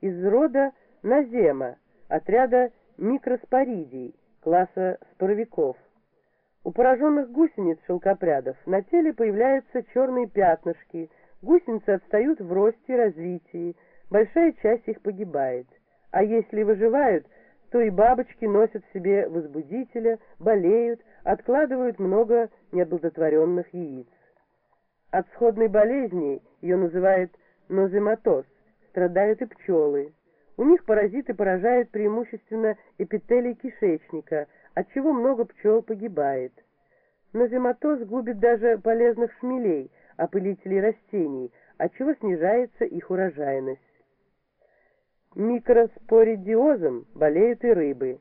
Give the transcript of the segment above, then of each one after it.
из рода назема, отряда микроспоридий, класса споровиков. У пораженных гусениц шелкопрядов на теле появляются черные пятнышки, гусеницы отстают в росте и развитии, большая часть их погибает. А если выживают, то и бабочки носят в себе возбудителя, болеют, откладывают много неоплодотворенных яиц. От сходной болезни, ее называют нозематоз, страдают и пчелы. У них паразиты поражают преимущественно эпителий кишечника, от чего много пчел погибает. Нозематоз губит даже полезных шмелей, опылителей растений, от чего снижается их урожайность. Микроспоридиозом болеют и рыбы.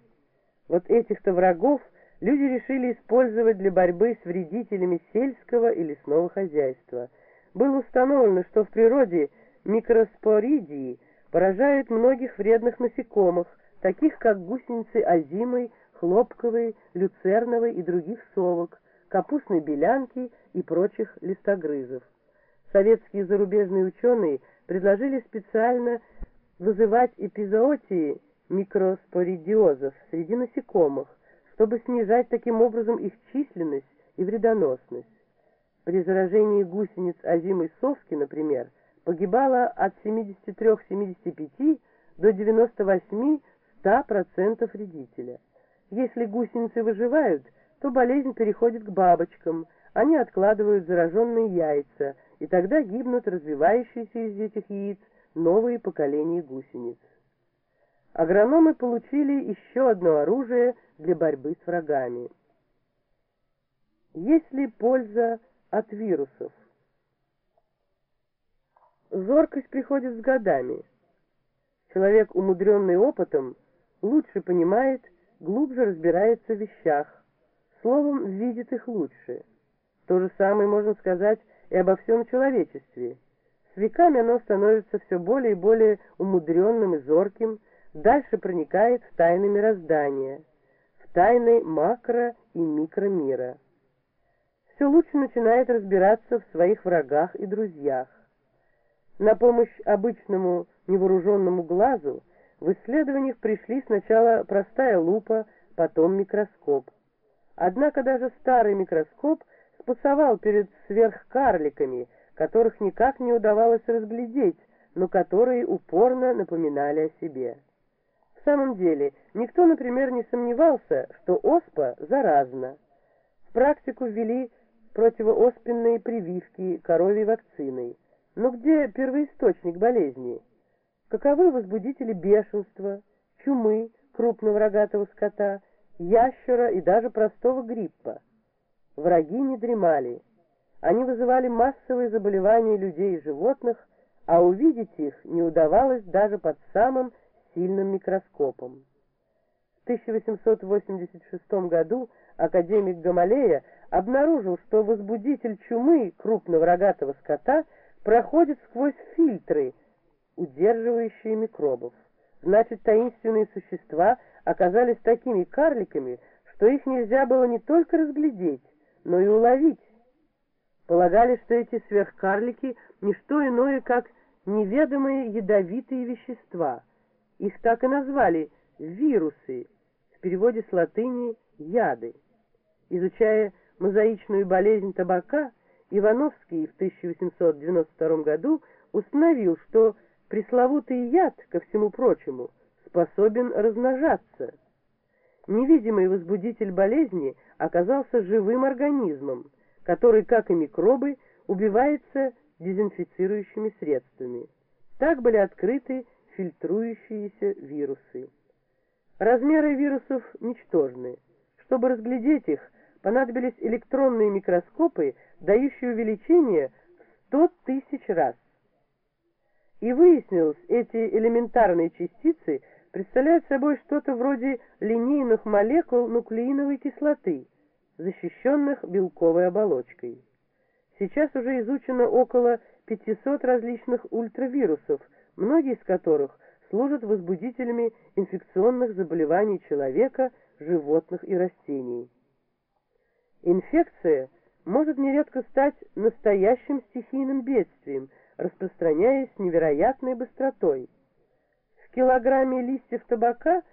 Вот этих-то врагов люди решили использовать для борьбы с вредителями сельского и лесного хозяйства. Было установлено, что в природе микроспоридии поражают многих вредных насекомых, таких как гусеницы озимой, хлопковой, люцерновой и других совок, капустной белянки и прочих листогрызов. Советские и зарубежные ученые предложили специально вызывать эпизоотии микроспоридиозов среди насекомых, чтобы снижать таким образом их численность и вредоносность. При заражении гусениц озимой совки, например, погибало от 73-75 до 98-100% вредителя. Если гусеницы выживают, то болезнь переходит к бабочкам, они откладывают зараженные яйца, и тогда гибнут развивающиеся из этих яиц новые поколения гусениц. Агрономы получили еще одно оружие для борьбы с врагами. Есть ли польза от вирусов? Зоркость приходит с годами. Человек, умудренный опытом, лучше понимает, глубже разбирается в вещах, словом, видит их лучше. То же самое можно сказать и обо всем человечестве. С веками оно становится все более и более умудренным и зорким, дальше проникает в тайны мироздания, в тайны макро- и микромира. Все лучше начинает разбираться в своих врагах и друзьях. На помощь обычному невооруженному глазу в исследованиях пришли сначала простая лупа, потом микроскоп. Однако даже старый микроскоп спасовал перед сверхкарликами, которых никак не удавалось разглядеть, но которые упорно напоминали о себе. В самом деле, никто, например, не сомневался, что оспа заразна. В практику ввели противооспенные прививки коровьей вакциной. Но где первоисточник болезни? Каковы возбудители бешенства, чумы, крупного рогатого скота, ящера и даже простого гриппа? Враги не дремали. Они вызывали массовые заболевания людей и животных, а увидеть их не удавалось даже под самым сильным микроскопом. В 1886 году академик Гамалея обнаружил, что возбудитель чумы крупного рогатого скота проходит сквозь фильтры, удерживающие микробов. Значит, таинственные существа оказались такими карликами, что их нельзя было не только разглядеть, но и уловить. Полагали, что эти сверхкарлики — не что иное, как неведомые ядовитые вещества. Их так и назвали «вирусы», в переводе с латыни «яды». Изучая мозаичную болезнь табака, Ивановский в 1892 году установил, что пресловутый яд, ко всему прочему, способен размножаться. Невидимый возбудитель болезни оказался живым организмом, который, как и микробы, убивается дезинфицирующими средствами. Так были открыты фильтрующиеся вирусы. Размеры вирусов ничтожны. Чтобы разглядеть их, понадобились электронные микроскопы, дающие увеличение в 100 тысяч раз. И выяснилось, эти элементарные частицы представляют собой что-то вроде линейных молекул нуклеиновой кислоты, защищенных белковой оболочкой. Сейчас уже изучено около 500 различных ультравирусов, многие из которых служат возбудителями инфекционных заболеваний человека, животных и растений. Инфекция может нередко стать настоящим стихийным бедствием, распространяясь невероятной быстротой. килограмме листьев табака